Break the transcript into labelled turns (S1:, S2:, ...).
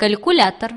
S1: калькулятор.